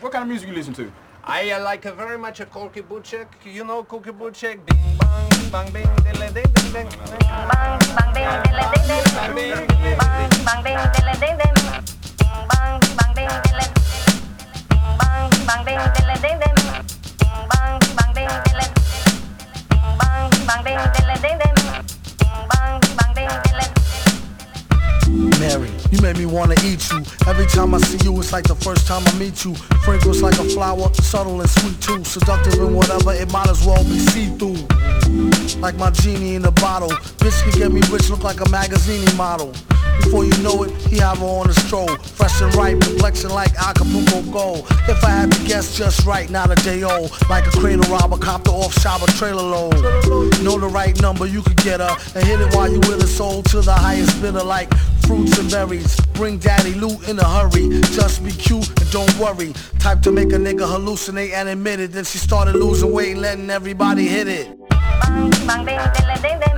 What kind of music you listen to? I uh, like uh, very much a Corky Butchek. You know Corky Butchek? Bing bang, bang, bing, ding ding ding ding. You made me wanna eat you. Every time I see you, it's like the first time I meet you. Fragrance like a flower, subtle and sweet too. Seductive and whatever, it might as well be see-through. Like my genie in a bottle. Bitch can get me rich, look like a magazine model. Before you know it, he have her on a stroll. Fresh and ripe, complexion like Acapulco gold. If I had to guess just right, not a day old. Like a cradle robber, copter off shop, a trailer load. Know the right number, you could get her. And hit it while you with a soul to the highest bidder like fruits and berries. Bring daddy loot in a hurry. Just be cute and don't worry. Type to make a nigga hallucinate and admit it. Then she started losing weight, letting everybody hit it. bang bang ding ding ding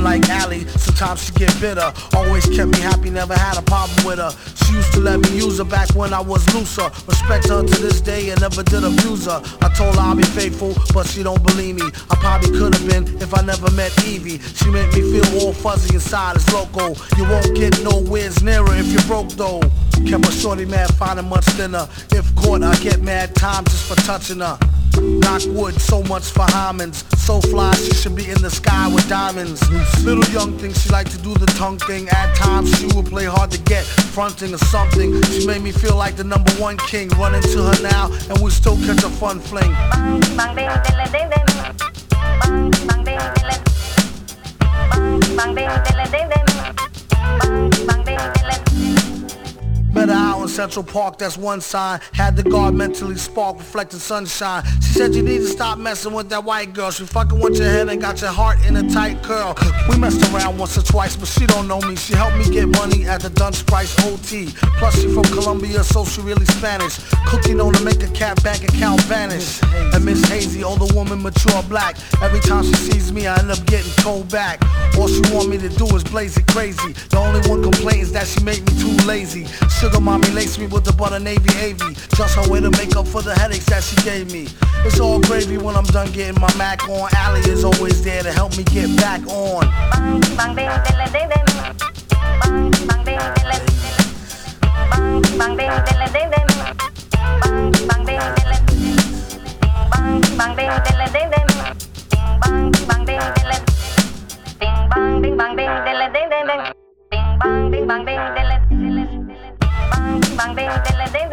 Unlike Allie, sometimes she get bitter. Always kept me happy, never had a problem with her. She used to let me use her back when I was looser. Respect her to this day and never did abuse her. I told her I'll be faithful, but she don't believe me. I probably could have been if I never met Evie. She made me feel all fuzzy inside, it's loco. You won't get nowhere near her if you're broke though. Kept a shorty mad, finding much thinner. If caught, I get mad time just for touching her. Knock wood, so much for Hymens. So fly, she should be in the sky with diamonds. Little young thing, she like to do the tongue thing. At times, she would play hard to get, fronting or something. She made me feel like the number one king. Run into her now, and we still catch a fun fling. bang bang ding Central Park, that's one sign. Had the guard mentally spark, reflecting sunshine. She said you need to stop messing with that white girl. She fucking with your head and got your heart in a tight curl. We messed around once or twice, but she don't know me. She helped me get money at the Dunce Price OT. Plus she from Colombia, so she really Spanish. Cooking on to make a cat bank account vanish. And Miss Hazy, older woman, mature black. Every time she sees me, I end up getting told back. All she want me to do is blaze it crazy. The only one complains that she make me too lazy. Sugar mommy lace me with the butter navy AV. Just her way to make up for the headaches that she gave me. It's all gravy when I'm done getting my Mac on. Allie is always there to help me get back on. bang ding bang ding ding bang ding bang ding bang bang ding ding ding